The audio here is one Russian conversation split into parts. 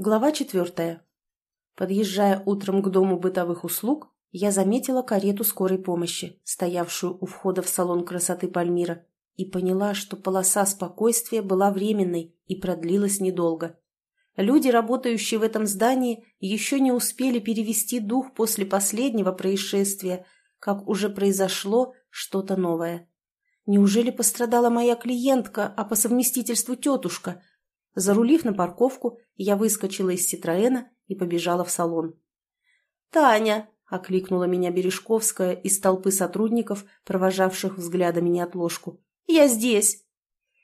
Глава четвертая. Подъезжая утром к дому бытовых услуг, я заметила карету скорой помощи, стоявшую у входа в салон красоты Пальмира, и поняла, что полоса спокойствия была временной и продлилась недолго. Люди, работающие в этом здании, еще не успели перевести дух после последнего происшествия, как уже произошло что-то новое. Неужели пострадала моя клиентка, а по совместительству тетушка? Зарулив на парковку, я выскочила из Ситроэна и побежала в салон. «Таня!» — окликнула меня Бережковская из толпы сотрудников, провожавших взглядами неотложку. «Я здесь!»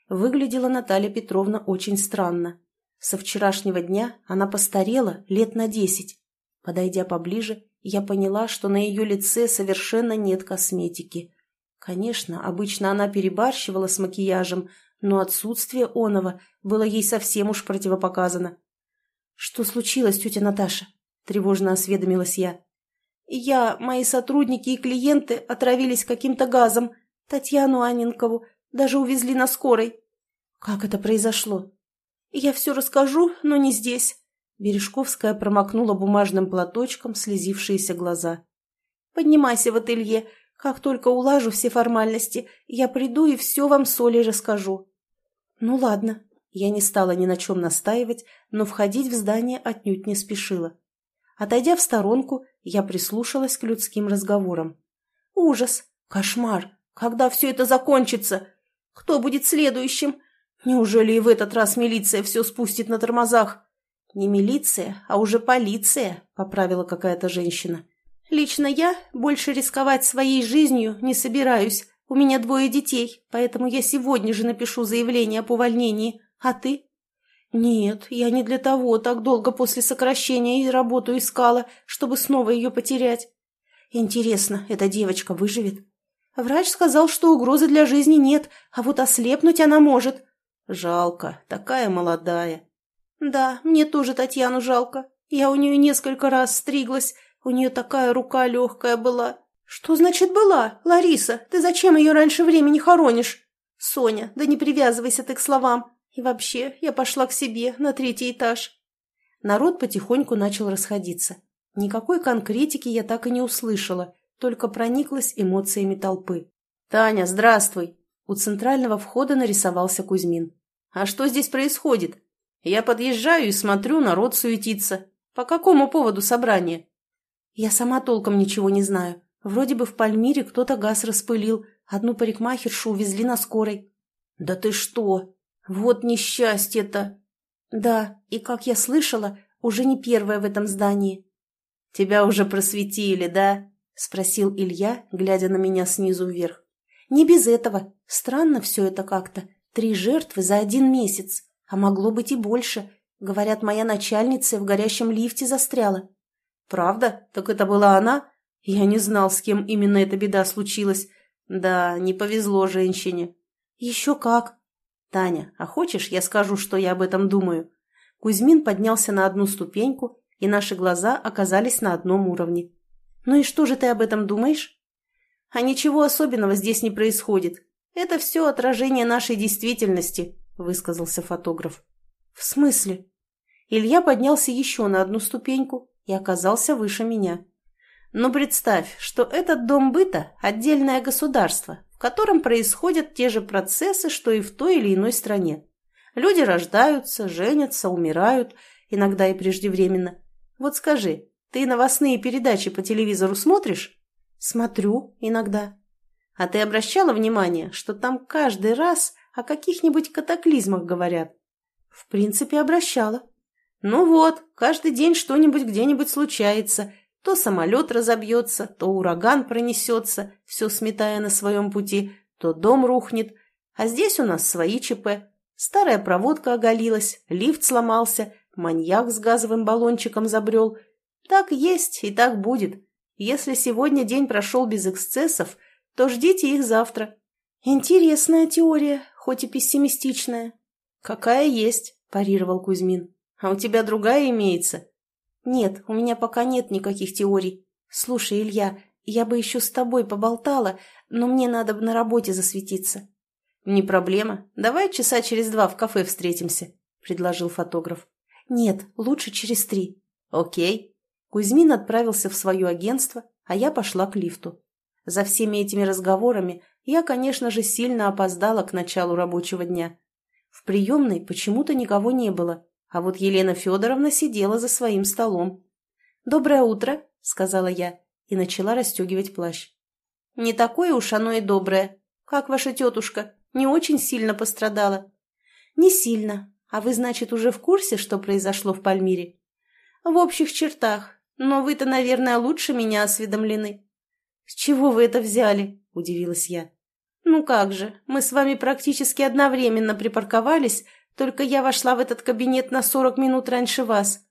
Выглядела Наталья Петровна очень странно. Со вчерашнего дня она постарела лет на десять. Подойдя поближе, я поняла, что на ее лице совершенно нет косметики. Конечно, обычно она перебарщивала с макияжем, но отсутствие оного было ей совсем уж противопоказано. «Что случилось, тетя Наташа?» – тревожно осведомилась я. «Я, мои сотрудники и клиенты отравились каким-то газом. Татьяну Анненкову даже увезли на скорой». «Как это произошло?» «Я все расскажу, но не здесь». Бережковская промокнула бумажным платочком слезившиеся глаза. «Поднимайся в ателье. Как только улажу все формальности, я приду и все вам с Олей расскажу». «Ну ладно». Я не стала ни на чем настаивать, но входить в здание отнюдь не спешила. Отойдя в сторонку, я прислушалась к людским разговорам. «Ужас! Кошмар! Когда все это закончится? Кто будет следующим? Неужели и в этот раз милиция все спустит на тормозах?» «Не милиция, а уже полиция», — поправила какая-то женщина. «Лично я больше рисковать своей жизнью не собираюсь. У меня двое детей, поэтому я сегодня же напишу заявление об увольнении. А ты? Нет, я не для того так долго после сокращения и работу искала, чтобы снова ее потерять. Интересно, эта девочка выживет? Врач сказал, что угрозы для жизни нет, а вот ослепнуть она может. Жалко, такая молодая. Да, мне тоже Татьяну жалко. Я у нее несколько раз стриглась, у нее такая рука легкая была. «Что значит была? Лариса, ты зачем ее раньше времени хоронишь?» «Соня, да не привязывайся ты к словам. И вообще, я пошла к себе на третий этаж». Народ потихоньку начал расходиться. Никакой конкретики я так и не услышала, только прониклась эмоциями толпы. «Таня, здравствуй!» У центрального входа нарисовался Кузьмин. «А что здесь происходит? Я подъезжаю и смотрю, народ суетится. По какому поводу собрание?» «Я сама толком ничего не знаю. Вроде бы в Пальмире кто-то газ распылил, одну парикмахершу увезли на скорой. «Да ты что? Вот несчастье-то!» «Да, и, как я слышала, уже не первая в этом здании». «Тебя уже просветили, да?» — спросил Илья, глядя на меня снизу вверх. «Не без этого. Странно все это как-то. Три жертвы за один месяц. А могло быть и больше. Говорят, моя начальница в горящем лифте застряла». «Правда? Так это была она?» Я не знал, с кем именно эта беда случилась. Да, не повезло женщине. Еще как. Таня, а хочешь, я скажу, что я об этом думаю? Кузьмин поднялся на одну ступеньку, и наши глаза оказались на одном уровне. Ну и что же ты об этом думаешь? А ничего особенного здесь не происходит. Это все отражение нашей действительности, высказался фотограф. В смысле? Илья поднялся еще на одну ступеньку и оказался выше меня. Но представь, что этот дом быта – отдельное государство, в котором происходят те же процессы, что и в той или иной стране. Люди рождаются, женятся, умирают, иногда и преждевременно. Вот скажи, ты новостные передачи по телевизору смотришь? Смотрю иногда. А ты обращала внимание, что там каждый раз о каких-нибудь катаклизмах говорят? В принципе, обращала. Ну вот, каждый день что-нибудь где-нибудь случается – то самолет разобьется, то ураган пронесется, все сметая на своем пути, то дом рухнет. А здесь у нас свои ЧП. Старая проводка оголилась, лифт сломался, маньяк с газовым баллончиком забрел. Так есть и так будет. Если сегодня день прошел без эксцессов, то ждите их завтра. Интересная теория, хоть и пессимистичная. Какая есть, парировал Кузьмин. А у тебя другая имеется? «Нет, у меня пока нет никаких теорий. Слушай, Илья, я бы еще с тобой поболтала, но мне надо бы на работе засветиться». «Не проблема. Давай часа через два в кафе встретимся», — предложил фотограф. Нет, лучше через три. Окей. Кузьмин отправился в свое агентство, а я пошла к лифту. За всеми этими разговорами я, конечно же, сильно опоздала к началу рабочего дня. В приемной почему-то никого не было, а вот Елена Федоровна сидела за своим столом. «Доброе утро», — сказала я и начала расстегивать плащ. «Не такое уж оно и доброе. Как ваша тетушка? Не очень сильно пострадала?» «Не сильно. А вы, значит, уже в курсе, что произошло в Пальмире?» «В общих чертах. Но вы-то, наверное, лучше меня осведомлены». «С чего вы это взяли?» – удивилась я. «Ну как же, мы с вами практически одновременно припарковались, только я вошла в этот кабинет на сорок минут раньше вас».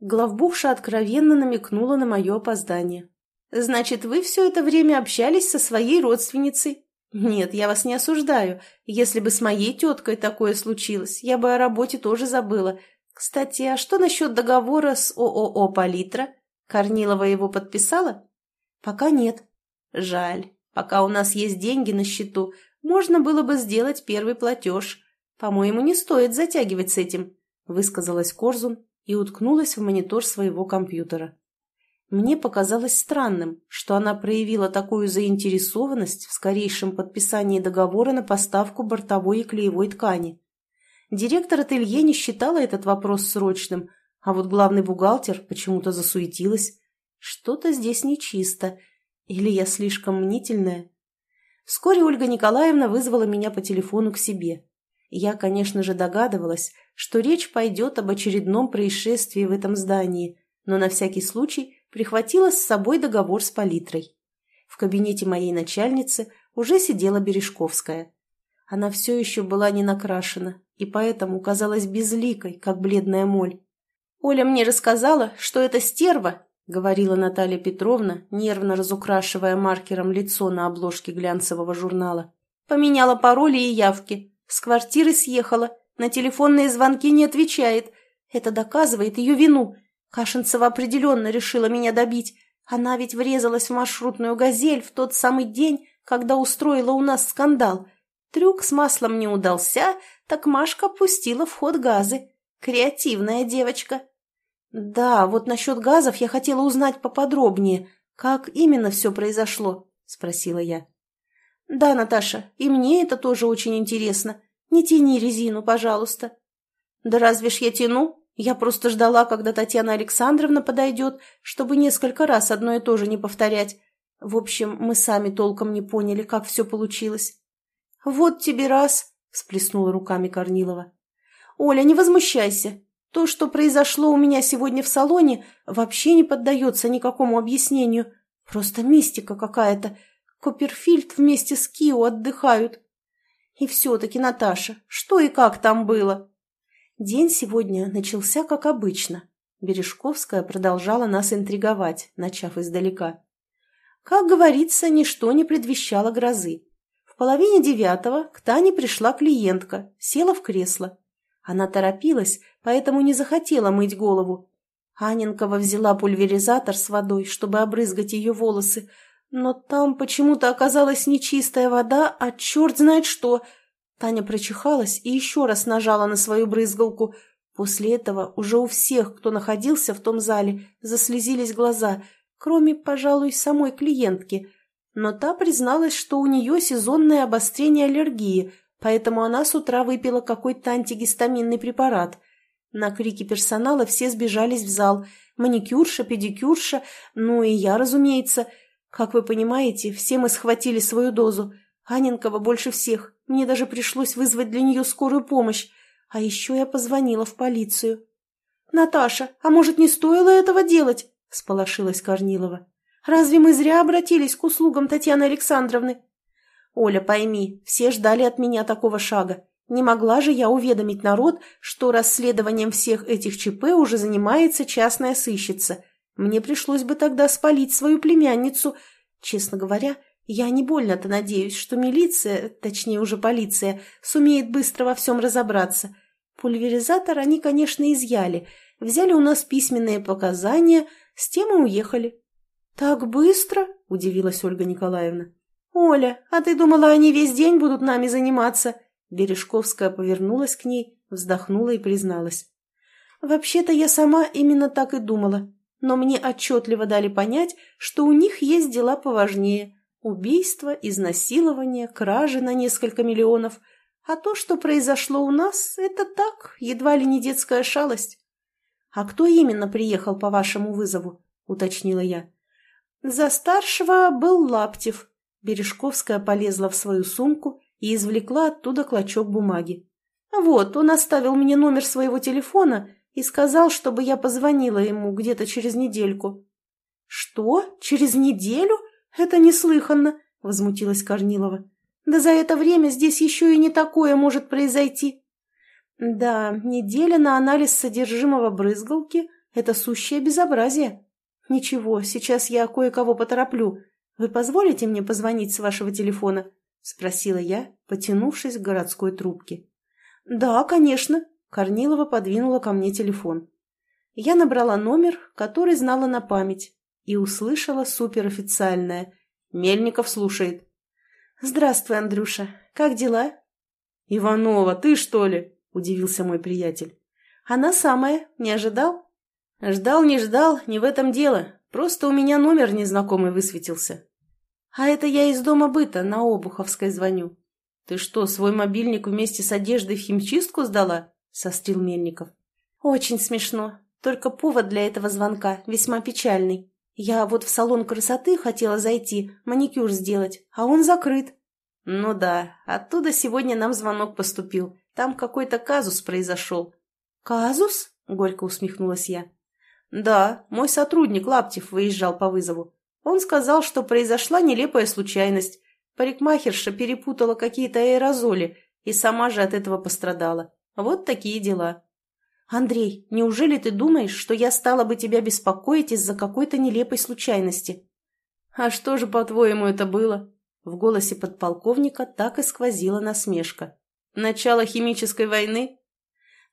Главбухша откровенно намекнула на мое опоздание. «Значит, вы все это время общались со своей родственницей?» «Нет, я вас не осуждаю. Если бы с моей теткой такое случилось, я бы о работе тоже забыла. Кстати, а что насчет договора с ООО «Палитра»? Корнилова его подписала?» «Пока нет». «Жаль. Пока у нас есть деньги на счету, можно было бы сделать первый платеж. По-моему, не стоит затягивать с этим», — высказалась Корзун и уткнулась в монитор своего компьютера. Мне показалось странным, что она проявила такую заинтересованность в скорейшем подписании договора на поставку бортовой и клеевой ткани. Директор ателье не считала этот вопрос срочным, а вот главный бухгалтер почему-то засуетилась. Что-то здесь нечисто. Или я слишком мнительная? Вскоре Ольга Николаевна вызвала меня по телефону к себе. Я, конечно же, догадывалась, что речь пойдет об очередном происшествии в этом здании, но на всякий случай прихватила с собой договор с палитрой. В кабинете моей начальницы уже сидела Бережковская. Она все еще была не накрашена и поэтому казалась безликой, как бледная моль. «Оля мне рассказала, что это стерва», — говорила Наталья Петровна, нервно разукрашивая маркером лицо на обложке глянцевого журнала. «Поменяла пароли и явки. С квартиры съехала. На телефонные звонки не отвечает. Это доказывает ее вину. Кашинцева определенно решила меня добить. Она ведь врезалась в маршрутную «Газель» в тот самый день, когда устроила у нас скандал. Трюк с маслом не удался, так Машка пустила в ход газы. Креативная девочка. Да, вот насчет газов я хотела узнать поподробнее. Как именно все произошло? Спросила я. Да, Наташа, и мне это тоже очень интересно. Не тяни резину, пожалуйста. Да разве ж я тяну? Я просто ждала, когда Татьяна Александровна подойдет, чтобы несколько раз одно и то же не повторять. В общем, мы сами толком не поняли, как все получилось. «Вот тебе раз!» – всплеснула руками Корнилова. «Оля, не возмущайся. То, что произошло у меня сегодня в салоне, вообще не поддается никакому объяснению. Просто мистика какая-то. Копперфильд вместе с Кио отдыхают. И все-таки, Наташа, что и как там было?» День сегодня начался как обычно. Бережковская продолжала нас интриговать, начав издалека. Как говорится, ничто не предвещало грозы. В половине девятого к Тане пришла клиентка, села в кресло. Она торопилась, поэтому не захотела мыть голову. Аненкова взяла пульверизатор с водой, чтобы обрызгать ее волосы, но там почему-то оказалась не чистая вода, а черт знает что — Таня прочихалась и еще раз нажала на свою брызгалку. После этого уже у всех, кто находился в том зале, заслезились глаза, кроме, пожалуй, самой клиентки. Но та призналась, что у нее сезонное обострение аллергии, поэтому она с утра выпила какой-то антигистаминный препарат. На крики персонала все сбежались в зал. Маникюрша, педикюрша, ну и я, разумеется. Как вы понимаете, все мы схватили свою дозу. Аненкова больше всех. Мне даже пришлось вызвать для нее скорую помощь. А еще я позвонила в полицию. «Наташа, а может, не стоило этого делать?» – сполошилась Корнилова. «Разве мы зря обратились к услугам Татьяны Александровны?» «Оля, пойми, все ждали от меня такого шага. Не могла же я уведомить народ, что расследованием всех этих ЧП уже занимается частная сыщица. Мне пришлось бы тогда спалить свою племянницу. Честно говоря, я не больно-то надеюсь, что милиция, точнее уже полиция, сумеет быстро во всем разобраться. Пульверизатор они, конечно, изъяли. Взяли у нас письменные показания, с тем и уехали. «Так быстро?» – удивилась Ольга Николаевна. «Оля, а ты думала, они весь день будут нами заниматься?» Бережковская повернулась к ней, вздохнула и призналась. Вообще-то я сама именно так и думала, но мне отчетливо дали понять, что у них есть дела поважнее. Убийство, изнасилование, кражи на несколько миллионов. А то, что произошло у нас, это так, едва ли не детская шалость. «А кто именно приехал по вашему вызову?» — уточнила я. «За старшего был Лаптев». Бережковская полезла в свою сумку и извлекла оттуда клочок бумаги. «Вот, он оставил мне номер своего телефона и сказал, чтобы я позвонила ему где-то через недельку». «Что? Через неделю? Это неслыханно!» — возмутилась Корнилова. «Да за это время здесь еще и не такое может произойти». «Да, неделя на анализ содержимого брызгалки — это сущее безобразие. Ничего, сейчас я кое-кого потороплю. Вы позволите мне позвонить с вашего телефона?» — спросила я, потянувшись к городской трубке. «Да, конечно», — Корнилова подвинула ко мне телефон. Я набрала номер, который знала на память, и услышала суперофициальное. Мельников слушает. «Здравствуй, Андрюша. Как дела?» «Иванова, ты что ли?» – удивился мой приятель. «Она самая. Не ожидал?» «Ждал, не ждал, не в этом дело. Просто у меня номер незнакомый высветился». «А это я из дома быта на Обуховской звоню. «Ты что, свой мобильник вместе с одеждой в химчистку сдала?» — сострил Мельников. «Очень смешно. Только повод для этого звонка весьма печальный. Я вот в салон красоты хотела зайти, маникюр сделать, а он закрыт». «Ну да, оттуда сегодня нам звонок поступил. Там какой-то казус произошел». «Казус?» — горько усмехнулась я. «Да, мой сотрудник Лаптев выезжал по вызову. Он сказал, что произошла нелепая случайность. Парикмахерша перепутала какие-то аэрозоли и сама же от этого пострадала. Вот такие дела. «Андрей, неужели ты думаешь, что я стала бы тебя беспокоить из-за какой-то нелепой случайности?» «А что же, по-твоему, это было?» В голосе подполковника так и сквозила насмешка. «Начало химической войны?»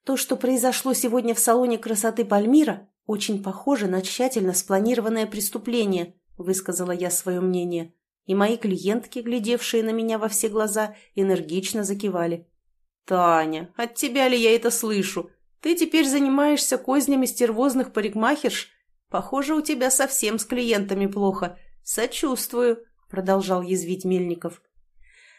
«То, что произошло сегодня в салоне красоты Пальмира, очень похоже на тщательно спланированное преступление», высказала я свое мнение и мои клиентки, глядевшие на меня во все глаза, энергично закивали. «Таня, от тебя ли я это слышу? Ты теперь занимаешься кознями стервозных парикмахерш? Похоже, у тебя совсем с клиентами плохо. Сочувствую», — продолжал язвить Мельников.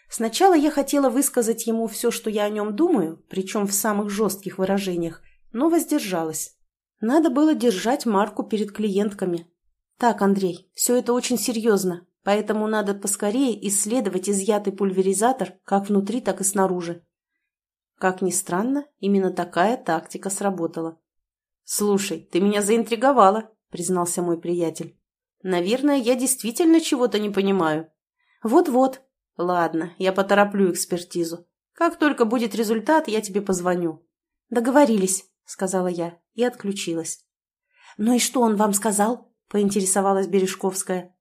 Сначала я хотела высказать ему все, что я о нем думаю, причем в самых жестких выражениях, но воздержалась. Надо было держать марку перед клиентками. «Так, Андрей, все это очень серьезно. Поэтому надо поскорее исследовать изъятый пульверизатор как внутри, так и снаружи. Как ни странно, именно такая тактика сработала. «Слушай, ты меня заинтриговала», — признался мой приятель. «Наверное, я действительно чего-то не понимаю». «Вот-вот. Ладно, я потороплю экспертизу. Как только будет результат, я тебе позвоню». «Договорились», — сказала я и отключилась. «Ну и что он вам сказал?» — поинтересовалась Бережковская.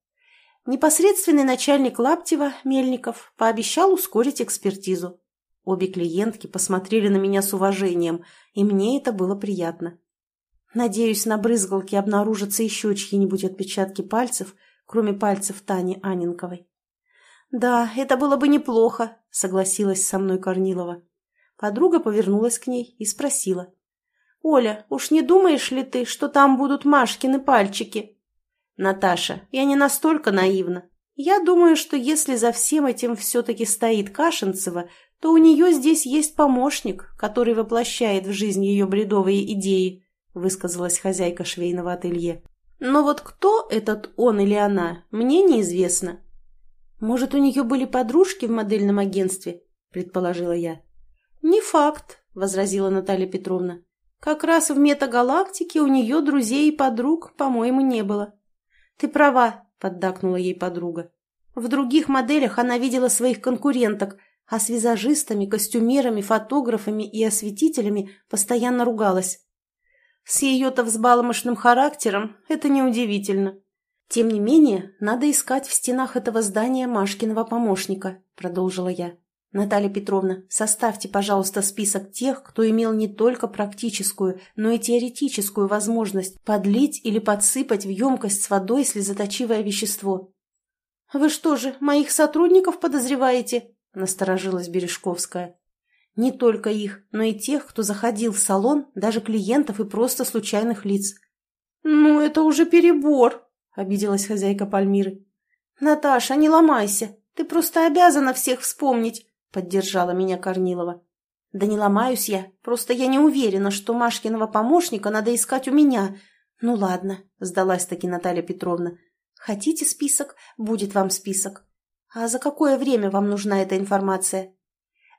Непосредственный начальник Лаптева, Мельников, пообещал ускорить экспертизу. Обе клиентки посмотрели на меня с уважением, и мне это было приятно. Надеюсь, на брызгалке обнаружатся еще чьи-нибудь отпечатки пальцев, кроме пальцев Тани Анинковой. «Да, это было бы неплохо», — согласилась со мной Корнилова. Подруга повернулась к ней и спросила. «Оля, уж не думаешь ли ты, что там будут Машкины пальчики?» Наташа, я не настолько наивна. Я думаю, что если за всем этим все-таки стоит Кашинцева, то у нее здесь есть помощник, который воплощает в жизнь ее бредовые идеи, высказалась хозяйка швейного ателье. Но вот кто этот он или она, мне неизвестно. Может, у нее были подружки в модельном агентстве, предположила я. Не факт, возразила Наталья Петровна. Как раз в метагалактике у нее друзей и подруг, по-моему, не было. «Ты права», — поддакнула ей подруга. В других моделях она видела своих конкуренток, а с визажистами, костюмерами, фотографами и осветителями постоянно ругалась. С ее-то взбаломошным характером это неудивительно. Тем не менее, надо искать в стенах этого здания Машкиного помощника, продолжила я. Наталья Петровна, составьте, пожалуйста, список тех, кто имел не только практическую, но и теоретическую возможность подлить или подсыпать в емкость с водой слезоточивое вещество. «Вы что же, моих сотрудников подозреваете?» – насторожилась Бережковская. Не только их, но и тех, кто заходил в салон, даже клиентов и просто случайных лиц. «Ну, это уже перебор», — обиделась хозяйка Пальмиры. «Наташа, не ломайся, ты просто обязана всех вспомнить», — поддержала меня Корнилова. «Да не ломаюсь я, просто я не уверена, что Машкиного помощника надо искать у меня. Ну ладно», — сдалась-таки Наталья Петровна. «Хотите список? Будет вам список. А за какое время вам нужна эта информация?»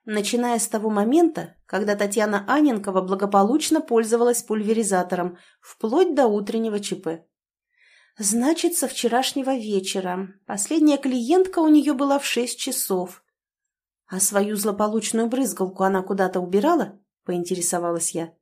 Начиная с того момента, когда Татьяна Аненкова благополучно пользовалась пульверизатором, вплоть до утреннего ЧП. Значит, со вчерашнего вечера. Последняя клиентка у нее была в шесть часов. «А свою злополучную брызгалку она куда-то убирала?» – поинтересовалась я.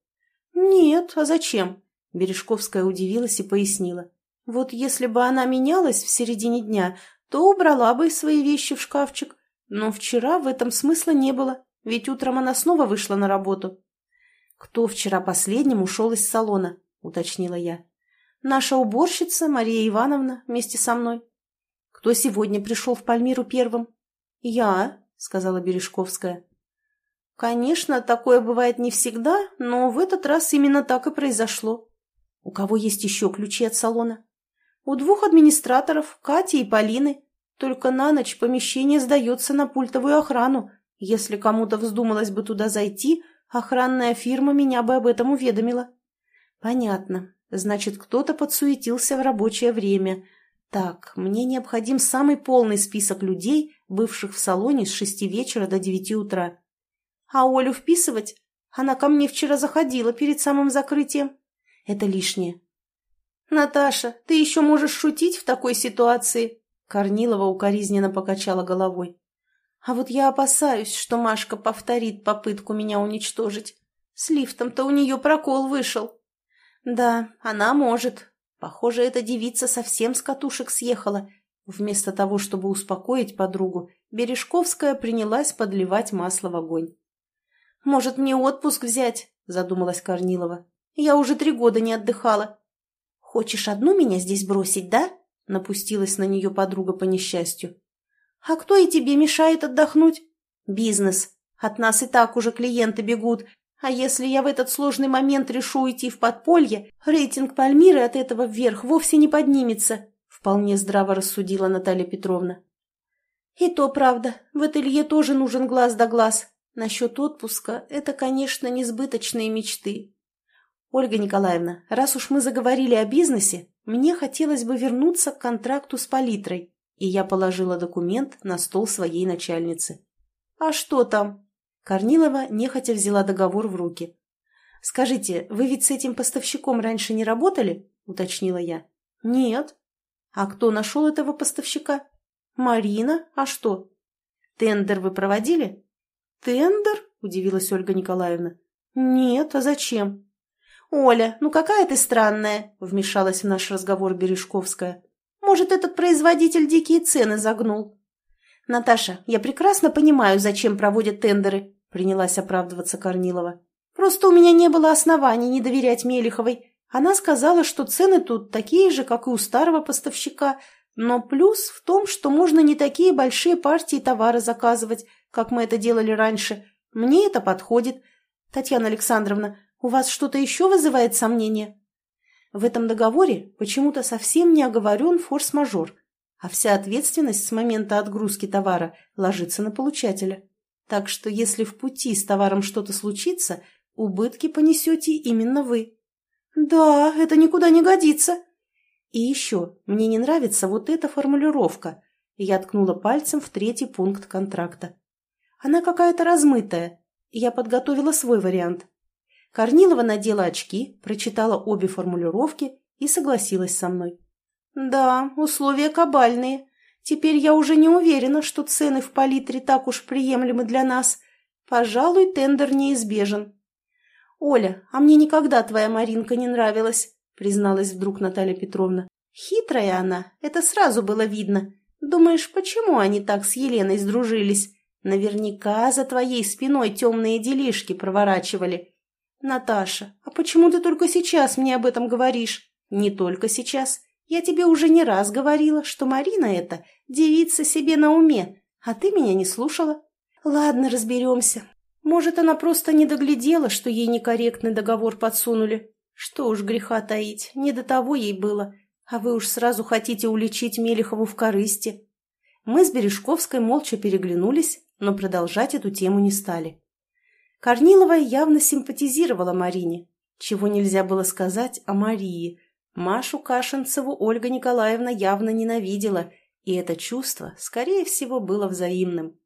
«Нет, а зачем?» – Бережковская удивилась и пояснила. «Вот если бы она менялась в середине дня, то убрала бы свои вещи в шкафчик. Но вчера в этом смысла не было, ведь утром она снова вышла на работу». «Кто вчера последним ушел из салона?» – уточнила я. «Наша уборщица Мария Ивановна вместе со мной». «Кто сегодня пришел в Пальмиру первым?» «Я», сказала Бережковская. Конечно, такое бывает не всегда, но в этот раз именно так и произошло. У кого есть еще ключи от салона? У двух администраторов, Кати и Полины. Только на ночь помещение сдается на пультовую охрану. Если кому-то вздумалось бы туда зайти, охранная фирма меня бы об этом уведомила. Понятно. Значит, кто-то подсуетился в рабочее время. Так, мне необходим самый полный список людей, бывших в салоне с шести вечера до девяти утра. А Олю вписывать? Она ко мне вчера заходила перед самым закрытием. Это лишнее. Наташа, ты еще можешь шутить в такой ситуации? Корнилова укоризненно покачала головой. А вот я опасаюсь, что Машка повторит попытку меня уничтожить. С лифтом-то у нее прокол вышел. Да, она может. Похоже, эта девица совсем с катушек съехала Вместо того, чтобы успокоить подругу, Бережковская принялась подливать масло в огонь. «Может, мне отпуск взять?» – задумалась Корнилова. «Я уже три года не отдыхала». «Хочешь одну меня здесь бросить, да?» – напустилась на нее подруга по несчастью. «А кто и тебе мешает отдохнуть?» «Бизнес. От нас и так уже клиенты бегут. А если я в этот сложный момент решу уйти в подполье, рейтинг Пальмиры от этого вверх вовсе не поднимется вполне здраво рассудила Наталья Петровна. И то правда, в ателье тоже нужен глаз да глаз. Насчет отпуска – это, конечно, несбыточные мечты. Ольга Николаевна, раз уж мы заговорили о бизнесе, мне хотелось бы вернуться к контракту с палитрой, и я положила документ на стол своей начальницы. А что там? Корнилова нехотя взяла договор в руки. «Скажите, вы ведь с этим поставщиком раньше не работали?» – уточнила я. «Нет», а кто нашел этого поставщика? Марина? А что? Тендер вы проводили? Тендер? Удивилась Ольга Николаевна. Нет, а зачем? Оля, ну какая ты странная, вмешалась в наш разговор Бережковская. Может, этот производитель дикие цены загнул? Наташа, я прекрасно понимаю, зачем проводят тендеры, принялась оправдываться Корнилова. Просто у меня не было оснований не доверять Мелиховой. Она сказала, что цены тут такие же, как и у старого поставщика, но плюс в том, что можно не такие большие партии товара заказывать, как мы это делали раньше. Мне это подходит. Татьяна Александровна, у вас что-то еще вызывает сомнения? В этом договоре почему-то совсем не оговорен форс-мажор, а вся ответственность с момента отгрузки товара ложится на получателя. Так что если в пути с товаром что-то случится, убытки понесете именно вы. «Да, это никуда не годится». «И еще, мне не нравится вот эта формулировка». Я ткнула пальцем в третий пункт контракта. Она какая-то размытая. Я подготовила свой вариант. Корнилова надела очки, прочитала обе формулировки и согласилась со мной. «Да, условия кабальные. Теперь я уже не уверена, что цены в палитре так уж приемлемы для нас. Пожалуй, тендер неизбежен». «Оля, а мне никогда твоя Маринка не нравилась», призналась вдруг Наталья Петровна. «Хитрая она, это сразу было видно. Думаешь, почему они так с Еленой сдружились? Наверняка за твоей спиной темные делишки проворачивали». «Наташа, а почему ты только сейчас мне об этом говоришь?» «Не только сейчас. Я тебе уже не раз говорила, что Марина эта девица себе на уме, а ты меня не слушала». «Ладно, разберемся. Может, она просто не доглядела, что ей некорректный договор подсунули. Что уж греха таить, не до того ей было. А вы уж сразу хотите уличить Мелехову в корысти. Мы с Бережковской молча переглянулись, но продолжать эту тему не стали. Корнилова явно симпатизировала Марине, чего нельзя было сказать о Марии. Машу Кашинцеву Ольга Николаевна явно ненавидела, и это чувство, скорее всего, было взаимным.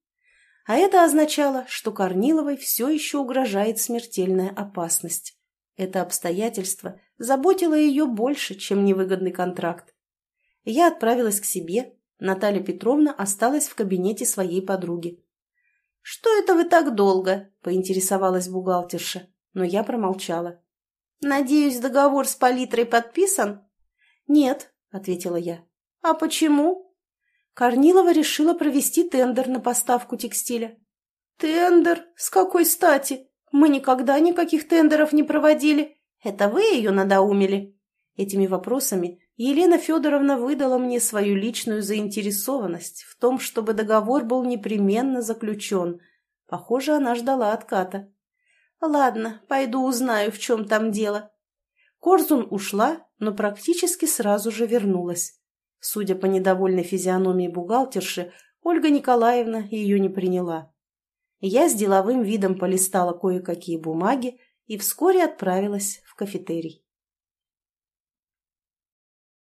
А это означало, что Корниловой все еще угрожает смертельная опасность. Это обстоятельство заботило ее больше, чем невыгодный контракт. Я отправилась к себе, Наталья Петровна осталась в кабинете своей подруги. «Что это вы так долго?» – поинтересовалась бухгалтерша, но я промолчала. «Надеюсь, договор с палитрой подписан?» «Нет», – ответила я. «А почему?» Корнилова решила провести тендер на поставку текстиля. «Тендер? С какой стати? Мы никогда никаких тендеров не проводили. Это вы ее надоумили?» Этими вопросами Елена Федоровна выдала мне свою личную заинтересованность в том, чтобы договор был непременно заключен. Похоже, она ждала отката. «Ладно, пойду узнаю, в чем там дело». Корзун ушла, но практически сразу же вернулась. Судя по недовольной физиономии бухгалтерши, Ольга Николаевна ее не приняла. Я с деловым видом полистала кое-какие бумаги и вскоре отправилась в кафетерий.